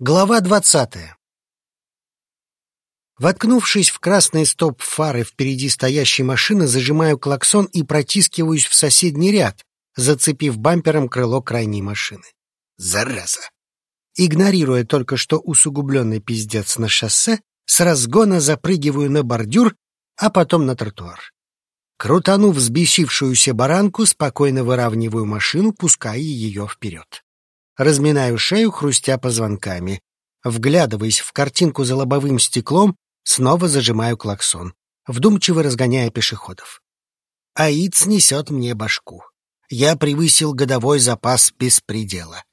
Глава двадцатая Воткнувшись в красный стоп фары впереди стоящей машины, зажимаю клаксон и протискиваюсь в соседний ряд, зацепив бампером крыло крайней машины. Зараза! Игнорируя только что усугубленный пиздец на шоссе, с разгона запрыгиваю на бордюр, а потом на тротуар. Крутанув взбесившуюся баранку, спокойно выравниваю машину, пуская ее вперед. Разминаю шею, хрустя позвонками. Вглядываясь в картинку за лобовым стеклом, снова зажимаю клаксон, вдумчиво разгоняя пешеходов. Аид снесет мне башку. Я превысил годовой запас беспредела.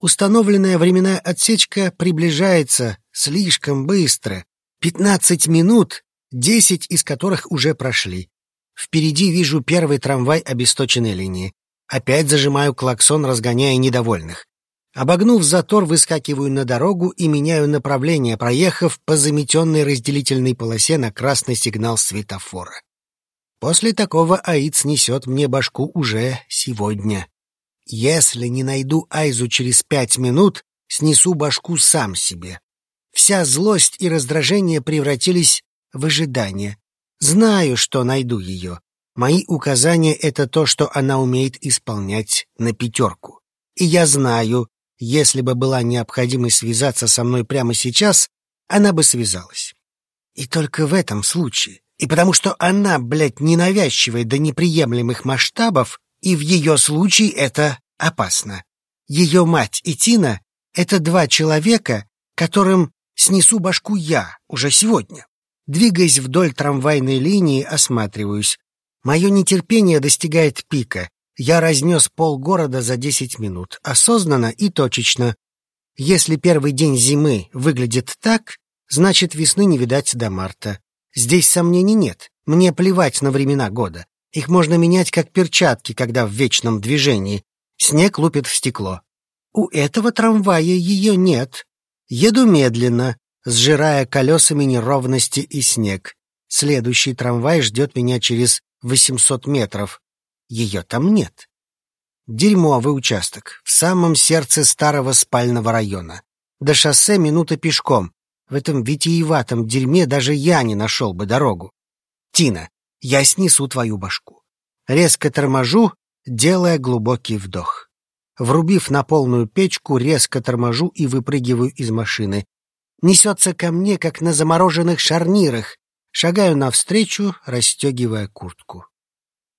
Установленная временная отсечка приближается слишком быстро. Пятнадцать минут, десять из которых уже прошли. Впереди вижу первый трамвай обесточенной линии. Опять зажимаю клаксон, разгоняя недовольных. Обогнув затор, выскакиваю на дорогу и меняю направление, проехав по заметенной разделительной полосе на красный сигнал светофора. После такого Аид снесет мне башку уже сегодня. Если не найду Айзу через пять минут, снесу башку сам себе. Вся злость и раздражение превратились в ожидание. Знаю, что найду ее. Мои указания — это то, что она умеет исполнять на пятерку. И я знаю, если бы была необходимость связаться со мной прямо сейчас, она бы связалась. И только в этом случае, и потому что она, блядь, ненавязчивая до неприемлемых масштабов, и в ее случае это опасно. Ее мать и Тина — это два человека, которым снесу башку я уже сегодня. Двигаясь вдоль трамвайной линии, осматриваюсь. Мое нетерпение достигает пика. Я разнес полгорода за десять минут, осознанно и точечно. Если первый день зимы выглядит так, значит, весны не видать до марта. Здесь сомнений нет. Мне плевать на времена года. Их можно менять как перчатки, когда в вечном движении. Снег лупит в стекло. У этого трамвая ее нет. Еду медленно, сжирая колесами неровности и снег. Следующий трамвай ждет меня через 800 метров. Ее там нет. Дерьмовый участок, в самом сердце старого спального района. До шоссе минута пешком. В этом витиеватом дерьме даже я не нашел бы дорогу. Тина, я снесу твою башку. Резко торможу, делая глубокий вдох. Врубив на полную печку, резко торможу и выпрыгиваю из машины. Несется ко мне, как на замороженных шарнирах. Шагаю навстречу, расстегивая куртку.